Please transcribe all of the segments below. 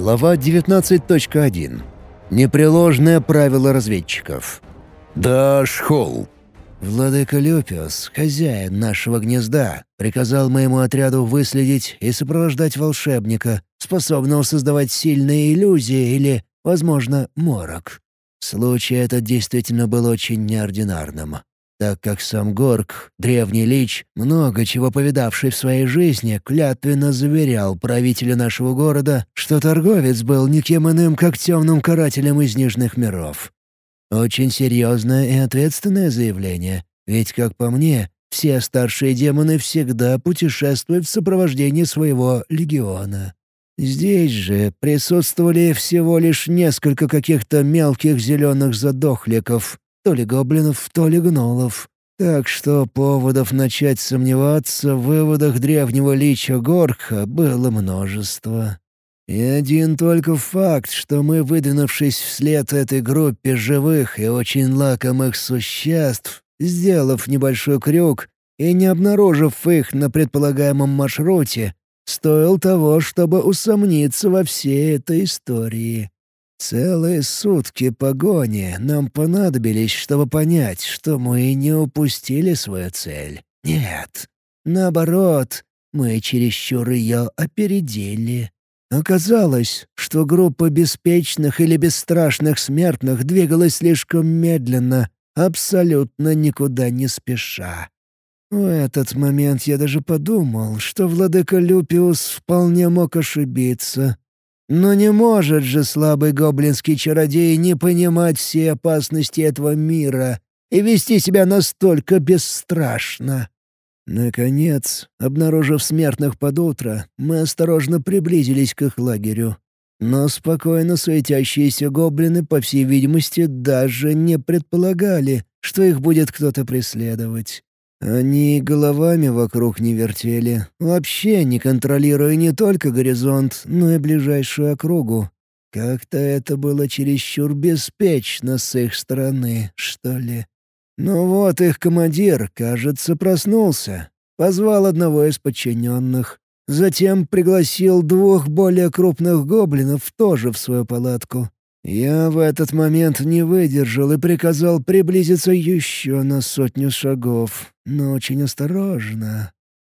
Глава 19.1. Непреложное правило разведчиков. Даш Холл. Владыка Люпиус, хозяин нашего гнезда, приказал моему отряду выследить и сопровождать волшебника, способного создавать сильные иллюзии или, возможно, морок. Случай этот действительно был очень неординарным так как сам Горг, древний лич, много чего повидавший в своей жизни, клятвенно заверял правителю нашего города, что торговец был никем иным, как темным карателем из Нижних миров. Очень серьезное и ответственное заявление, ведь, как по мне, все старшие демоны всегда путешествуют в сопровождении своего легиона. Здесь же присутствовали всего лишь несколько каких-то мелких зеленых задохликов, то ли гоблинов, то ли гнолов. Так что поводов начать сомневаться в выводах древнего лича Горха было множество. И один только факт, что мы, выдвинувшись вслед этой группе живых и очень лакомых существ, сделав небольшой крюк и не обнаружив их на предполагаемом маршруте, стоил того, чтобы усомниться во всей этой истории. Целые сутки погони нам понадобились, чтобы понять, что мы не упустили свою цель. Нет, наоборот, мы чересчур ее опередили. Оказалось, что группа беспечных или бесстрашных смертных двигалась слишком медленно, абсолютно никуда не спеша. В этот момент я даже подумал, что владыка Люпиус вполне мог ошибиться, но не может же слабый гоблинский чародей не понимать всей опасности этого мира и вести себя настолько бесстрашно. Наконец, обнаружив смертных под утро, мы осторожно приблизились к их лагерю. Но спокойно суетящиеся гоблины, по всей видимости, даже не предполагали, что их будет кто-то преследовать. Они головами вокруг не вертели, вообще не контролируя не только горизонт, но и ближайшую округу. Как-то это было чересчур беспечно с их стороны, что ли. Ну вот их командир, кажется, проснулся. Позвал одного из подчиненных. Затем пригласил двух более крупных гоблинов тоже в свою палатку. Я в этот момент не выдержал и приказал приблизиться еще на сотню шагов, но очень осторожно.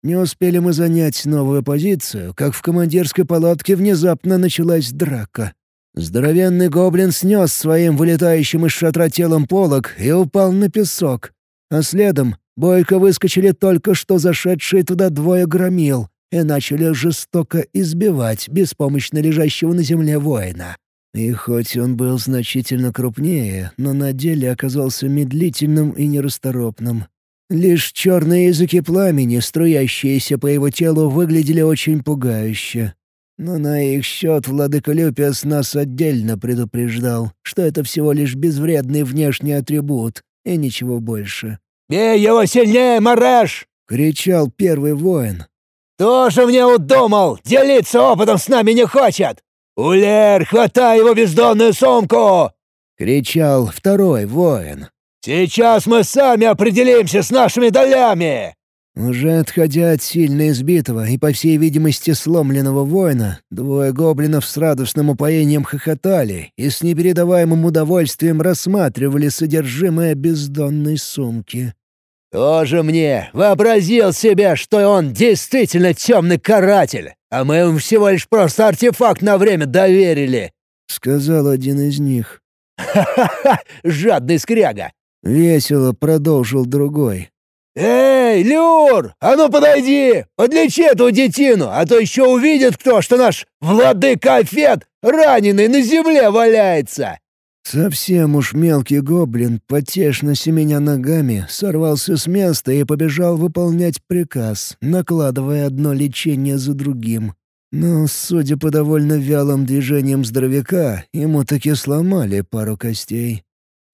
Не успели мы занять новую позицию, как в командирской палатке внезапно началась драка. Здоровенный гоблин снес своим вылетающим из шатра телом полог и упал на песок. А следом бойко выскочили только что зашедшие туда двое громил и начали жестоко избивать беспомощно лежащего на земле воина. И хоть он был значительно крупнее, но на деле оказался медлительным и нерасторопным. Лишь черные языки пламени, струящиеся по его телу, выглядели очень пугающе. Но на их счет владыка Люпиас нас отдельно предупреждал, что это всего лишь безвредный внешний атрибут и ничего больше. «Бей его сильнее, Мареш!» — кричал первый воин. «Тоже мне удумал! Делиться опытом с нами не хочет! «Улер, хватай его бездонную сумку!» — кричал второй воин. «Сейчас мы сами определимся с нашими долями!» Уже отходя от сильно избитого и, по всей видимости, сломленного воина, двое гоблинов с радостным упоением хохотали и с непередаваемым удовольствием рассматривали содержимое бездонной сумки. «Тоже мне вообразил себя, что он действительно темный каратель, а мы им всего лишь просто артефакт на время доверили!» — сказал один из них. «Ха-ха-ха! Жадный скряга!» — весело продолжил другой. «Эй, Люр, а ну подойди! Подлечи эту детину, а то еще увидит кто, что наш владыка Фет раненый на земле валяется!» Совсем уж мелкий гоблин, потешно семеня ногами, сорвался с места и побежал выполнять приказ, накладывая одно лечение за другим. Но, судя по довольно вялым движениям здоровяка, ему таки сломали пару костей.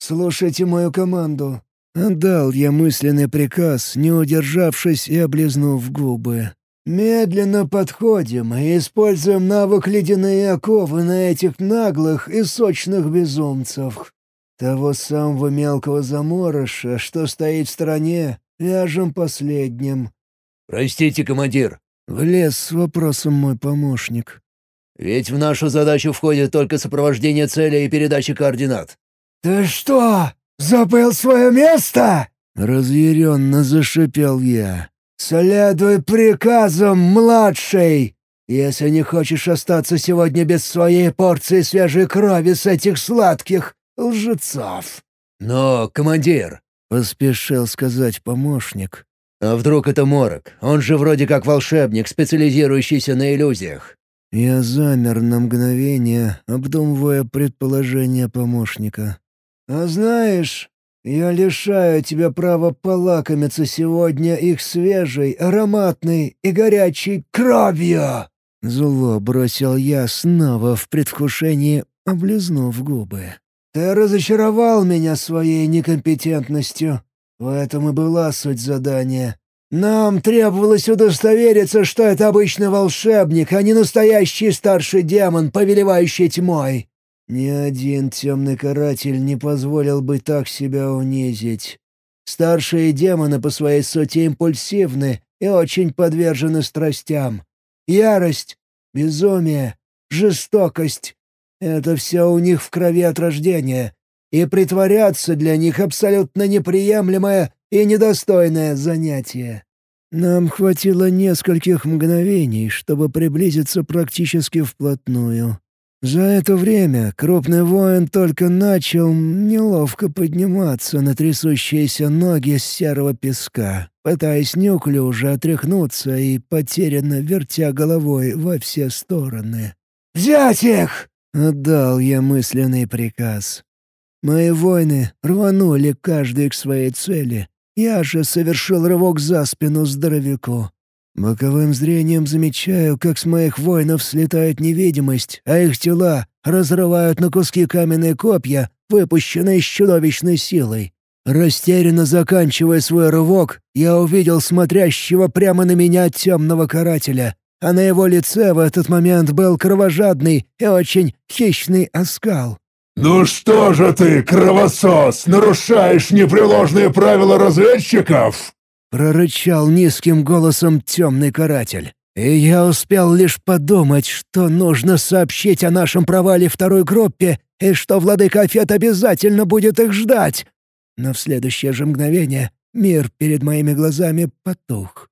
«Слушайте мою команду», — отдал я мысленный приказ, не удержавшись и облизнув губы. Медленно подходим и используем навык ледяные оковы на этих наглых и сочных безумцев. Того самого мелкого заморыша, что стоит в стороне, вяжем последним. «Простите, командир». Влез с вопросом мой помощник. Ведь в нашу задачу входит только сопровождение цели и передача координат». «Ты что, забыл свое место?» Разъяренно зашипел я. «Следуй приказам, младший! Если не хочешь остаться сегодня без своей порции свежей крови с этих сладких лжецов!» «Но, командир!» — поспешил сказать помощник. «А вдруг это Морок? Он же вроде как волшебник, специализирующийся на иллюзиях». Я замер на мгновение, обдумывая предположение помощника. «А знаешь, я лишаю тебя права полакомиться сегодня их свежей, ароматной и горячей кровью!» Зло бросил я снова в предвкушении, облизнув губы. «Ты разочаровал меня своей некомпетентностью. В этом и была суть задания. Нам требовалось удостовериться, что это обычный волшебник, а не настоящий старший демон, повелевающий тьмой. Ни один темный каратель не позволил бы так себя унизить. Старшие демоны по своей сути импульсивны и очень подвержены страстям. Ярость, безумие, жестокость — это все у них в крови от рождения, и притворяться для них абсолютно неприемлемое и недостойное занятие. Нам хватило нескольких мгновений, чтобы приблизиться практически вплотную. За это время крупный воин только начал неловко подниматься на трясущиеся ноги с серого песка, пытаясь неуклюже отряхнуться и потерянно вертя головой во все стороны. «Взять их!» — отдал я мысленный приказ. Мои воины рванули каждый к своей цели. Я же совершил рывок за спину здоровяку. Боковым зрением замечаю, как с моих воинов слетает невидимость, а их тела разрывают на куски каменные копья, выпущенные с чудовищной силой. Растерянно заканчивая свой рывок, я увидел смотрящего прямо на меня темного карателя, а на его лице в этот момент был кровожадный и очень хищный оскал. «Ну что же ты, кровосос, нарушаешь непреложные правила разведчиков?» Прорычал низким голосом темный каратель. И я успел лишь подумать, что нужно сообщить о нашем провале второй группе и что владыка Афет обязательно будет их ждать. Но в следующее же мгновение мир перед моими глазами потух.